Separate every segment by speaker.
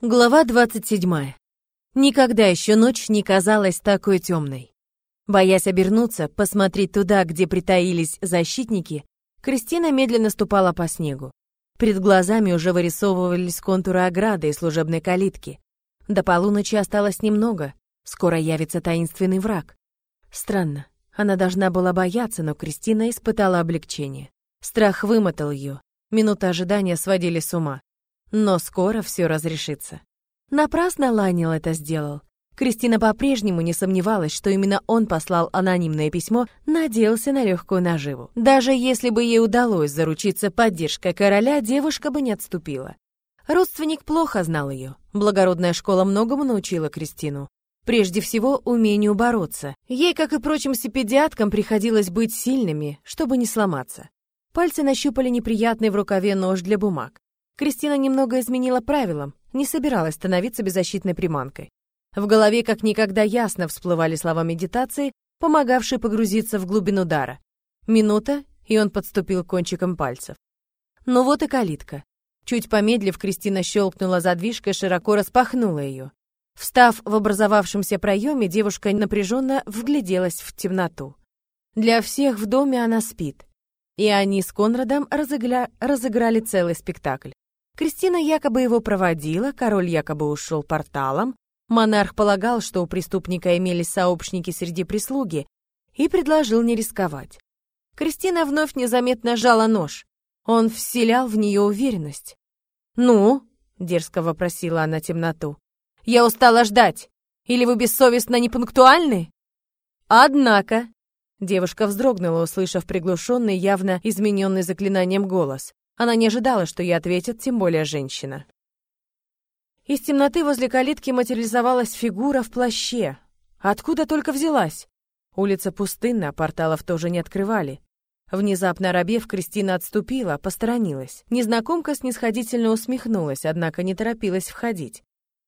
Speaker 1: Глава 27. Никогда еще ночь не казалась такой темной. Боясь обернуться, посмотреть туда, где притаились защитники, Кристина медленно ступала по снегу. Перед глазами уже вырисовывались контуры ограды и служебной калитки. До полуночи осталось немного, скоро явится таинственный враг. Странно, она должна была бояться, но Кристина испытала облегчение. Страх вымотал ее, минуты ожидания сводили с ума. Но скоро все разрешится. Напрасно Лайнил это сделал. Кристина по-прежнему не сомневалась, что именно он послал анонимное письмо, надеялся на легкую наживу. Даже если бы ей удалось заручиться поддержкой короля, девушка бы не отступила. Родственник плохо знал ее. Благородная школа многому научила Кристину. Прежде всего, умению бороться. Ей, как и прочим сипедиаткам, приходилось быть сильными, чтобы не сломаться. Пальцы нащупали неприятный в рукаве нож для бумаг. Кристина немного изменила правилам, не собиралась становиться беззащитной приманкой. В голове как никогда ясно всплывали слова медитации, помогавшие погрузиться в глубину дара. Минута, и он подступил кончиком пальцев. Ну вот и калитка. Чуть помедлив, Кристина щелкнула задвижкой, широко распахнула ее. Встав в образовавшемся проеме, девушка напряженно вгляделась в темноту. Для всех в доме она спит. И они с Конрадом разыгля... разыграли целый спектакль. Кристина якобы его проводила, король якобы ушел порталом, монарх полагал, что у преступника имелись сообщники среди прислуги, и предложил не рисковать. Кристина вновь незаметно жала нож. Он вселял в нее уверенность. «Ну?» — дерзко вопросила она темноту. «Я устала ждать. Или вы бессовестно непунктуальны?» «Однако...» Девушка вздрогнула, услышав приглушенный, явно измененный заклинанием голос. Она не ожидала, что ей ответит, тем более женщина. Из темноты возле калитки материализовалась фигура в плаще. Откуда только взялась? Улица пустынна, порталов тоже не открывали. Внезапно робев, Кристина отступила, посторонилась. Незнакомка снисходительно усмехнулась, однако не торопилась входить.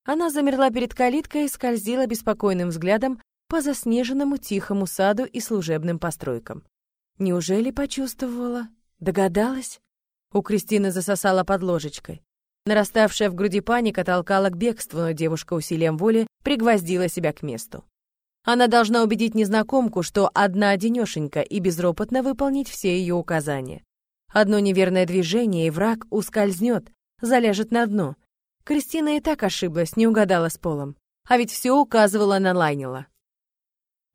Speaker 1: Она замерла перед калиткой и скользила беспокойным взглядом по заснеженному тихому саду и служебным постройкам. Неужели почувствовала? Догадалась? У Кристины засосала под ложечкой. Нараставшая в груди паника толкала к бегству, но девушка усилием воли пригвоздила себя к месту. Она должна убедить незнакомку, что одна одинешенька и безропотно выполнить все ее указания. Одно неверное движение, и враг ускользнет, заляжет на дно. Кристина и так ошиблась, не угадала с полом. А ведь все указывало на Лайнела.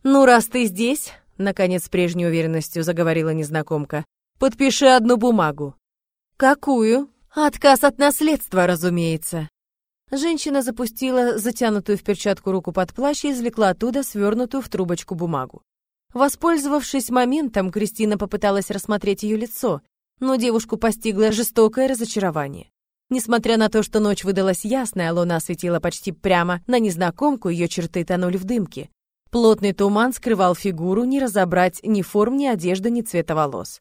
Speaker 1: «Ну, раз ты здесь», — наконец прежней уверенностью заговорила незнакомка, «подпиши одну бумагу. «Какую?» «Отказ от наследства, разумеется». Женщина запустила затянутую в перчатку руку под плащ и извлекла оттуда свернутую в трубочку бумагу. Воспользовавшись моментом, Кристина попыталась рассмотреть ее лицо, но девушку постигло жестокое разочарование. Несмотря на то, что ночь выдалась ясная, луна светила почти прямо на незнакомку, ее черты тонули в дымке. Плотный туман скрывал фигуру, не разобрать ни форм, ни одежды, ни цвета волос.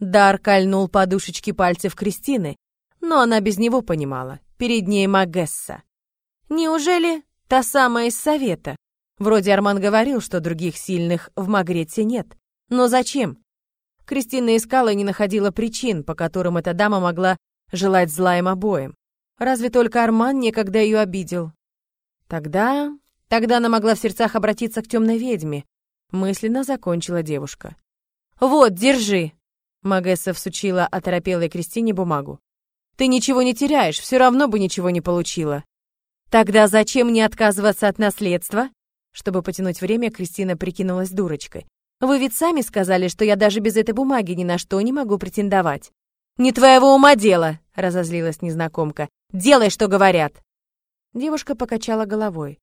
Speaker 1: Дар кольнул подушечки пальцев Кристины, но она без него понимала. Перед ней Магесса. Неужели та самая из совета? Вроде Арман говорил, что других сильных в Магрете нет. Но зачем? Кристина искала и не находила причин, по которым эта дама могла желать зла им обоим. Разве только Арман некогда ее обидел? Тогда... Тогда она могла в сердцах обратиться к темной ведьме. Мысленно закончила девушка. «Вот, держи!» Магесса всучила оторопелой Кристине бумагу. «Ты ничего не теряешь, все равно бы ничего не получила». «Тогда зачем мне отказываться от наследства?» Чтобы потянуть время, Кристина прикинулась дурочкой. «Вы ведь сами сказали, что я даже без этой бумаги ни на что не могу претендовать». «Не твоего ума дело!» — разозлилась незнакомка. «Делай, что говорят!» Девушка покачала головой.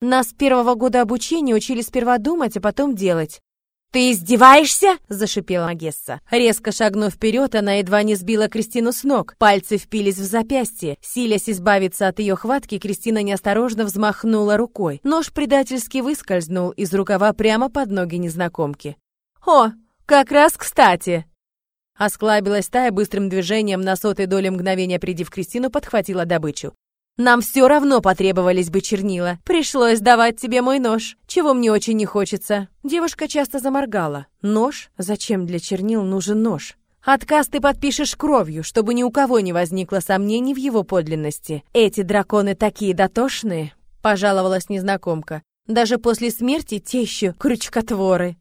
Speaker 1: «Нас с первого года обучения учили сперва думать, а потом делать. «Ты издеваешься?» – зашипела Магесса. Резко шагнув вперед, она едва не сбила Кристину с ног. Пальцы впились в запястье. Силясь избавиться от ее хватки, Кристина неосторожно взмахнула рукой. Нож предательски выскользнул из рукава прямо под ноги незнакомки. «О, как раз кстати!» Осклабилась тая быстрым движением на сотой доли мгновения, придив Кристину, подхватила добычу. Нам все равно потребовались бы чернила. Пришлось давать тебе мой нож, чего мне очень не хочется. Девушка часто заморгала. Нож? Зачем для чернил нужен нож? Отказ ты подпишешь кровью, чтобы ни у кого не возникло сомнений в его подлинности. Эти драконы такие дотошные, пожаловалась незнакомка. Даже после смерти те еще крючкотворы.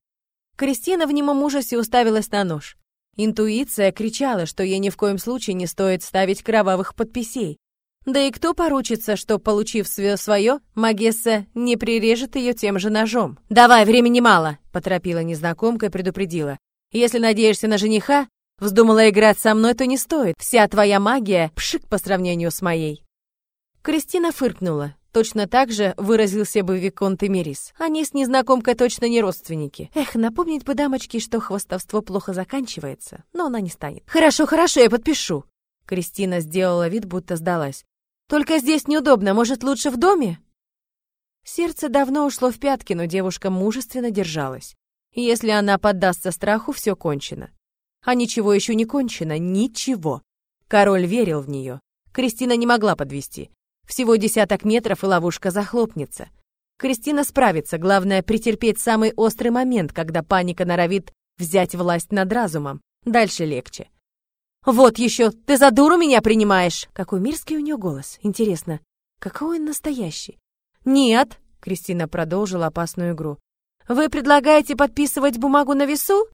Speaker 1: Кристина в немом ужасе уставилась на нож. Интуиция кричала, что ей ни в коем случае не стоит ставить кровавых подписей. Да и кто поручится, что, получив свое, Магесса не прирежет ее тем же ножом? «Давай, времени мало!» — поторопила незнакомка и предупредила. «Если надеешься на жениха, Вздумала играть со мной, то не стоит. Вся твоя магия — пшик по сравнению с моей». Кристина фыркнула. Точно так же выразился бы Виконт Эмирис. Они с незнакомкой точно не родственники. Эх, напомнить бы дамочке, что хвостовство плохо заканчивается, но она не станет. «Хорошо, хорошо, я подпишу». Кристина сделала вид, будто сдалась. «Только здесь неудобно, может, лучше в доме?» Сердце давно ушло в пятки, но девушка мужественно держалась. Если она поддастся страху, все кончено. А ничего еще не кончено, ничего. Король верил в нее. Кристина не могла подвести. Всего десяток метров, и ловушка захлопнется. Кристина справится, главное претерпеть самый острый момент, когда паника норовит взять власть над разумом. Дальше легче. «Вот еще, ты за дуру меня принимаешь!» Какой мирский у нее голос. Интересно, какой он настоящий? «Нет», — Кристина продолжила опасную игру. «Вы предлагаете подписывать бумагу на весу?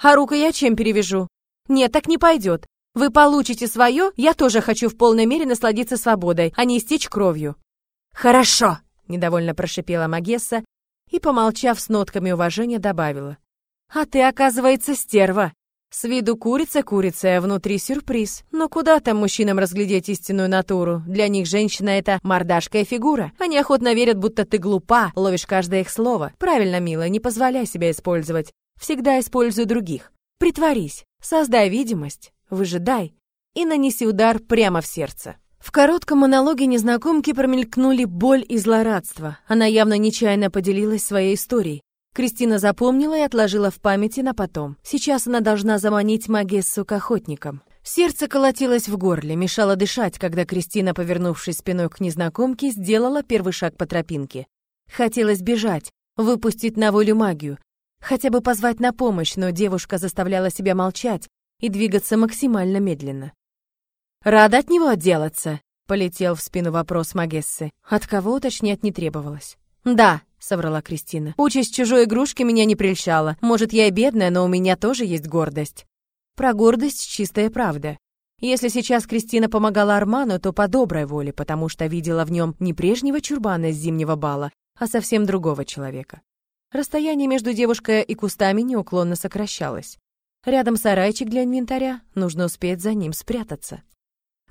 Speaker 1: А руку я чем перевяжу? Нет, так не пойдет. Вы получите свое, я тоже хочу в полной мере насладиться свободой, а не истечь кровью». «Хорошо», — недовольно прошипела Магесса и, помолчав с нотками уважения, добавила. «А ты, оказывается, стерва. С виду курица курица, а внутри сюрприз. Но куда там мужчинам разглядеть истинную натуру? Для них женщина — это мордашка и фигура. Они охотно верят, будто ты глупа, ловишь каждое их слово. Правильно, милая, не позволяй себя использовать. Всегда используй других. Притворись, создай видимость, выжидай и нанеси удар прямо в сердце. В коротком монологе незнакомки промелькнули боль и злорадство. Она явно нечаянно поделилась своей историей. Кристина запомнила и отложила в памяти на потом. Сейчас она должна заманить Магессу к охотникам. Сердце колотилось в горле, мешало дышать, когда Кристина, повернувшись спиной к незнакомке, сделала первый шаг по тропинке. Хотелось бежать, выпустить на волю магию, Хотя бы позвать на помощь, но девушка заставляла себя молчать и двигаться максимально медленно. «Рада от него отделаться?» — полетел в спину вопрос Магессы. От кого уточнять не требовалось. «Да», — соврала Кристина. «Участь чужой игрушки меня не прельщала. Может, я и бедная, но у меня тоже есть гордость». Про гордость чистая правда. Если сейчас Кристина помогала Арману, то по доброй воле, потому что видела в нем не прежнего чурбана с зимнего бала, а совсем другого человека. Расстояние между девушкой и кустами неуклонно сокращалось. Рядом сарайчик для инвентаря, нужно успеть за ним спрятаться.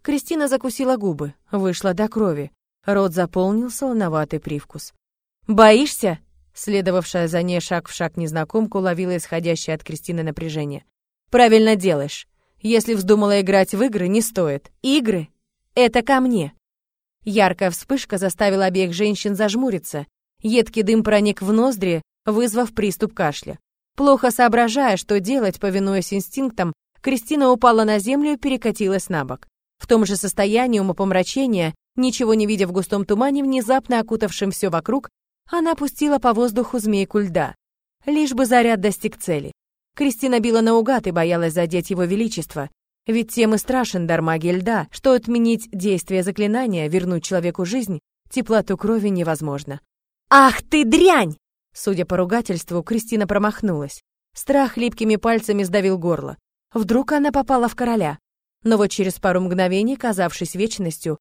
Speaker 1: Кристина закусила губы, вышла до крови. Рот заполнил солоноватый привкус. «Боишься?» Следовавшая за ней шаг в шаг незнакомка уловила исходящее от Кристины напряжение. «Правильно делаешь. Если вздумала играть в игры, не стоит. Игры — это ко мне». Яркая вспышка заставила обеих женщин зажмуриться. Едкий дым проник в ноздри, вызвав приступ кашля. Плохо соображая, что делать, повинуясь инстинктам, Кристина упала на землю и перекатилась на бок. В том же состоянии умопомрачения, ничего не видя в густом тумане, внезапно окутавшем все вокруг, она пустила по воздуху змейку льда. Лишь бы заряд достиг цели. Кристина била наугад и боялась задеть его величество, ведь тем и страшен дар магии льда, что отменить действие заклинания, вернуть человеку жизнь, теплоту крови невозможно. «Ах ты дрянь!» Судя по ругательству, Кристина промахнулась. Страх липкими пальцами сдавил горло. Вдруг она попала в короля. Но вот через пару мгновений, казавшись вечностью,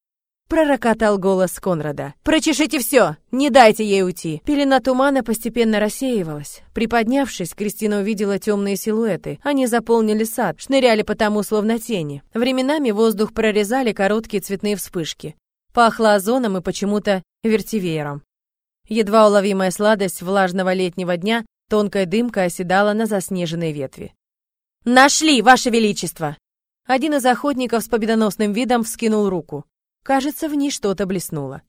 Speaker 1: пророкотал голос Конрада. «Прочешите все! Не дайте ей уйти!» Пелена тумана постепенно рассеивалась. Приподнявшись, Кристина увидела темные силуэты. Они заполнили сад, шныряли по тому, словно тени. Временами воздух прорезали короткие цветные вспышки. Пахло озоном и почему-то вертивеером. Едва уловимая сладость влажного летнего дня, тонкая дымка оседала на заснеженной ветви. «Нашли, Ваше Величество!» Один из охотников с победоносным видом вскинул руку. Кажется, в ней что-то блеснуло.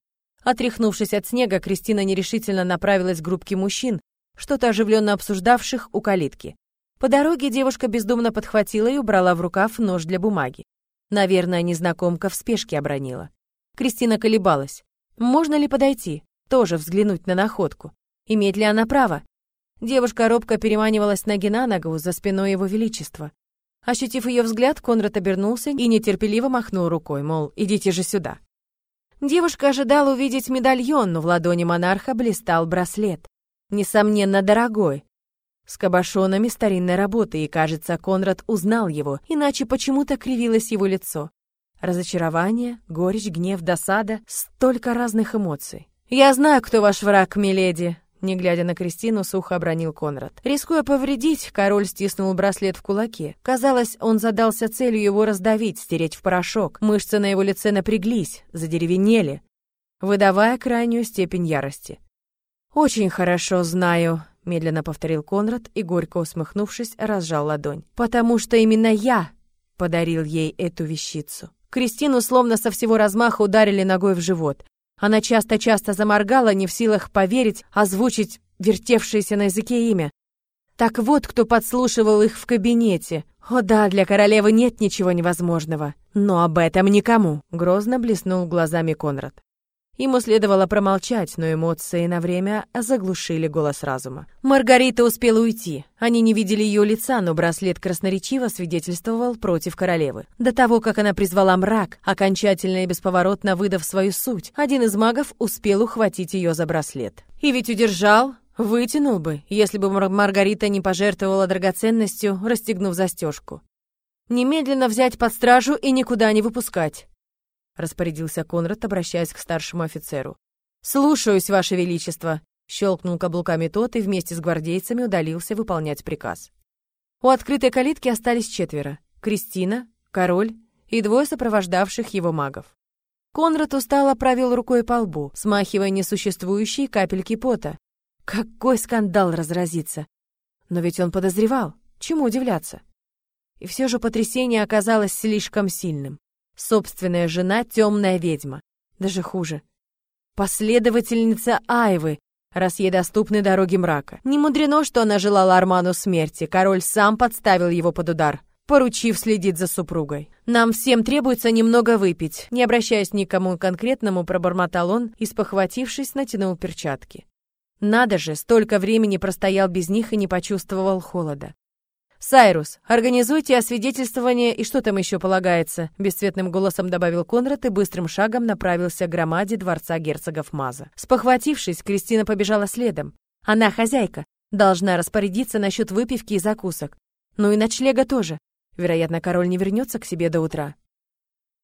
Speaker 1: Отряхнувшись от снега, Кристина нерешительно направилась к группке мужчин, что-то оживленно обсуждавших у калитки. По дороге девушка бездумно подхватила и убрала в рукав нож для бумаги. Наверное, незнакомка в спешке обронила. Кристина колебалась. Можно ли подойти? тоже взглянуть на находку. Имеет ли она право? Девушка робко переманивалась ноги на ногу за спиной его величества. Ощутив ее взгляд, Конрад обернулся и нетерпеливо махнул рукой, мол, идите же сюда. Девушка ожидала увидеть медальон, но в ладони монарха блистал браслет. Несомненно, дорогой. С кабошонами старинной работы, и, кажется, Конрад узнал его, иначе почему-то кривилось его лицо. Разочарование, горечь, гнев, досада — столько разных эмоций. «Я знаю, кто ваш враг, миледи», не глядя на Кристину, сухо обронил Конрад. Рискуя повредить, король стиснул браслет в кулаке. Казалось, он задался целью его раздавить, стереть в порошок. Мышцы на его лице напряглись, задеревенели, выдавая крайнюю степень ярости. «Очень хорошо знаю», — медленно повторил Конрад и, горько усмехнувшись, разжал ладонь. «Потому что именно я подарил ей эту вещицу». Кристину словно со всего размаха ударили ногой в живот. Она часто-часто заморгала, не в силах поверить, озвучить вертевшееся на языке имя. Так вот, кто подслушивал их в кабинете. О да, для королевы нет ничего невозможного. Но об этом никому, грозно блеснул глазами Конрад. Ему следовало промолчать, но эмоции на время заглушили голос разума. Маргарита успела уйти. Они не видели ее лица, но браслет красноречиво свидетельствовал против королевы. До того, как она призвала мрак, окончательно и бесповоротно выдав свою суть, один из магов успел ухватить ее за браслет. И ведь удержал, вытянул бы, если бы Маргарита не пожертвовала драгоценностью, расстегнув застежку. Немедленно взять под стражу и никуда не выпускать распорядился Конрад, обращаясь к старшему офицеру. «Слушаюсь, Ваше Величество!» Щелкнул каблуками тот и вместе с гвардейцами удалился выполнять приказ. У открытой калитки остались четверо. Кристина, король и двое сопровождавших его магов. Конрад устало провел рукой по лбу, смахивая несуществующие капельки пота. Какой скандал разразится! Но ведь он подозревал. Чему удивляться? И все же потрясение оказалось слишком сильным. Собственная жена — темная ведьма. Даже хуже. Последовательница Айвы, раз ей доступны дороги мрака. Не мудрено, что она желала Арману смерти. Король сам подставил его под удар, поручив следить за супругой. «Нам всем требуется немного выпить», не обращаясь ни к кому конкретному, пробормотал он и, спохватившись, натянул перчатки. Надо же, столько времени простоял без них и не почувствовал холода. «Сайрус, организуйте освидетельствование и что там еще полагается», бесцветным голосом добавил Конрад и быстрым шагом направился к громаде дворца герцогов Маза. Спохватившись, Кристина побежала следом. Она хозяйка, должна распорядиться насчет выпивки и закусок. Ну и ночлега тоже. Вероятно, король не вернется к себе до утра.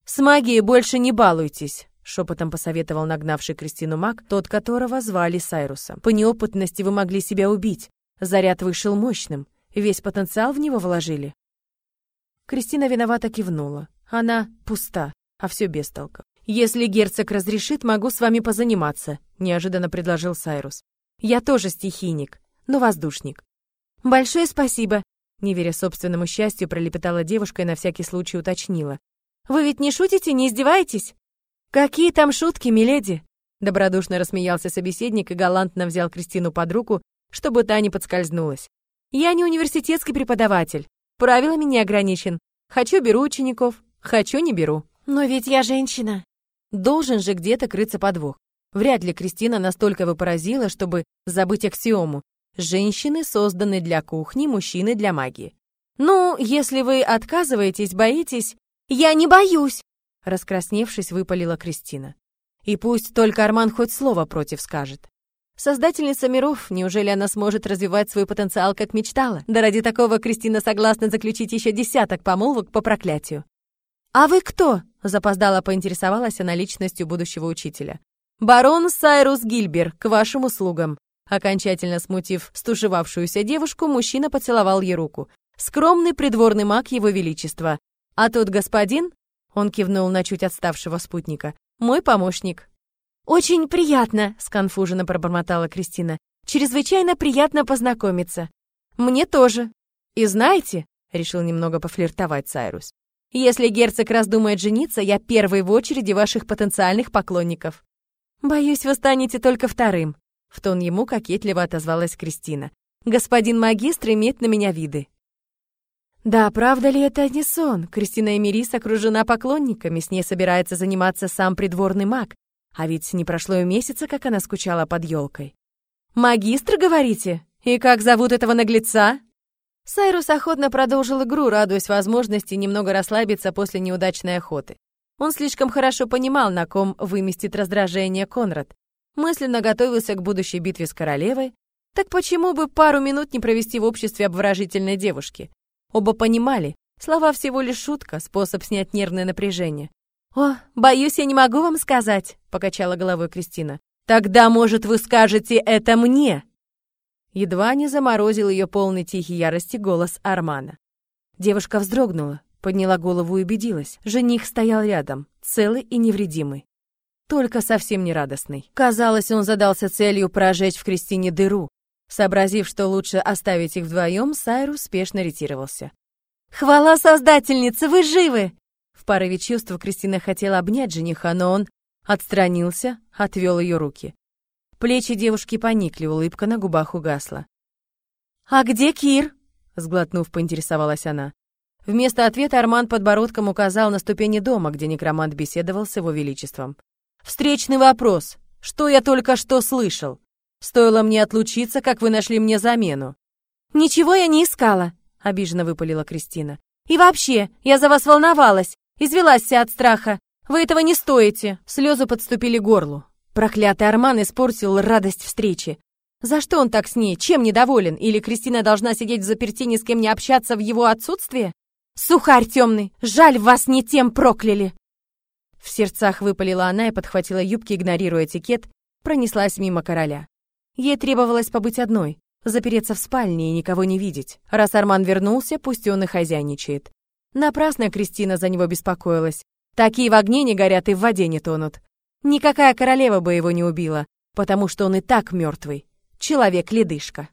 Speaker 1: «С магией больше не балуйтесь», — шепотом посоветовал нагнавший Кристину маг, тот, которого звали Сайрусом. «По неопытности вы могли себя убить. Заряд вышел мощным. Весь потенциал в него вложили. Кристина виновато кивнула. Она пуста, а все без толка. «Если герцог разрешит, могу с вами позаниматься», — неожиданно предложил Сайрус. «Я тоже стихийник, но воздушник». «Большое спасибо», — не веря собственному счастью, пролепетала девушка и на всякий случай уточнила. «Вы ведь не шутите, не издеваетесь?» «Какие там шутки, миледи?» Добродушно рассмеялся собеседник и галантно взял Кристину под руку, чтобы та не подскользнулась. Я не университетский преподаватель. Правилами не ограничен. Хочу — беру учеников, хочу — не беру. Но ведь я женщина. Должен же где-то крыться подвох. Вряд ли Кристина настолько его поразила, чтобы забыть аксиому. Женщины созданы для кухни, мужчины для магии. Ну, если вы отказываетесь, боитесь... Я не боюсь! Раскрасневшись, выпалила Кристина. И пусть только Арман хоть слово против скажет. Создательница миров, неужели она сможет развивать свой потенциал, как мечтала? Да ради такого Кристина согласна заключить еще десяток помолвок по проклятию. «А вы кто?» — запоздала поинтересовалась она личностью будущего учителя. «Барон Сайрус Гильбер, к вашим услугам». Окончательно смутив стушевавшуюся девушку, мужчина поцеловал ей руку. «Скромный придворный маг его величества. А тот господин...» — он кивнул на чуть отставшего спутника. «Мой помощник». «Очень приятно», — сконфуженно пробормотала Кристина. «Чрезвычайно приятно познакомиться». «Мне тоже». «И знаете», — решил немного пофлиртовать Сайрус, «если герцог раздумает жениться, я первый в очереди ваших потенциальных поклонников». «Боюсь, вы станете только вторым», — в тон ему кокетливо отозвалась Кристина. «Господин магистр имеет на меня виды». Да, правда ли это не сон? Кристина Эмирис окружена поклонниками, с ней собирается заниматься сам придворный маг, а ведь не прошло и месяца, как она скучала под елкой. «Магистр, говорите? И как зовут этого наглеца?» Сайрус охотно продолжил игру, радуясь возможности немного расслабиться после неудачной охоты. Он слишком хорошо понимал, на ком выместит раздражение Конрад. Мысленно готовился к будущей битве с королевой. Так почему бы пару минут не провести в обществе обворожительной девушки? Оба понимали, слова всего лишь шутка, способ снять нервное напряжение. «О, боюсь, я не могу вам сказать», — покачала головой Кристина. «Тогда, может, вы скажете это мне?» Едва не заморозил ее полный тихий ярости голос Армана. Девушка вздрогнула, подняла голову и убедилась. Жених стоял рядом, целый и невредимый. Только совсем не радостный. Казалось, он задался целью прожечь в Кристине дыру. Сообразив, что лучше оставить их вдвоем, Сайрус спешно ретировался. «Хвала Создательнице, вы живы!» В порыве чувств Кристина хотела обнять жениха, но он отстранился, отвел ее руки. Плечи девушки поникли, улыбка на губах угасла. «А где Кир?» — сглотнув, поинтересовалась она. Вместо ответа Арман подбородком указал на ступени дома, где некромант беседовал с его величеством. «Встречный вопрос. Что я только что слышал? Стоило мне отлучиться, как вы нашли мне замену?» «Ничего я не искала», — обиженно выпалила Кристина. «И вообще, я за вас волновалась. Извелась вся от страха. Вы этого не стоите!» Слезы подступили к горлу. Проклятый Арман испортил радость встречи. За что он так с ней? Чем недоволен? Или Кристина должна сидеть в заперти, ни с кем не общаться в его отсутствие? Сухарь темный! Жаль, вас не тем прокляли!» В сердцах выпалила она и подхватила юбки, игнорируя этикет, пронеслась мимо короля. Ей требовалось побыть одной, запереться в спальне и никого не видеть. Раз Арман вернулся, пусть он и хозяйничает. Напрасно Кристина за него беспокоилась. Такие в огне не горят и в воде не тонут. Никакая королева бы его не убила, потому что он и так мертвый. Человек-ледышка.